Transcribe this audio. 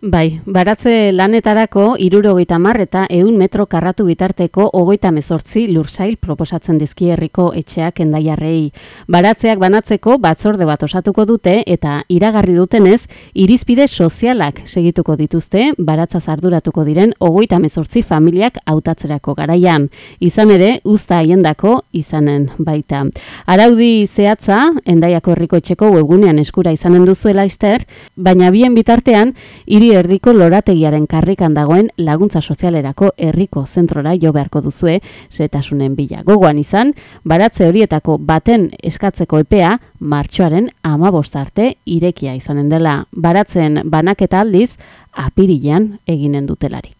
Bai, baratze lanetarako irurogeita mar eta eun metro karratu bitarteko ogoita mezortzi lursail proposatzen dizki herriko etxeak endaiarrei. Baratzeak banatzeko batzorde bat osatuko dute eta iragarri dutenez, irizpide sozialak segituko dituzte baratza zarduratuko diren ogoita mezortzi familiak hautatzerako garaian. Izan ere, usta haiendako izanen baita. Araudi zehatza, endaiako herriko etxeko webgunean eskura izanen duzuela izter, baina bien bitartean, hiri erdiko lorategiaren karrikan dagoen laguntza sozialerako herriko zentrora jo beharko duzue setasunen bila. Gogoan izan, baratze horietako baten eskatzeko epea martxoaren amabost arte irekia izanen dela. Baratzen banaketa aldiz, apirilean eginen dutelarik.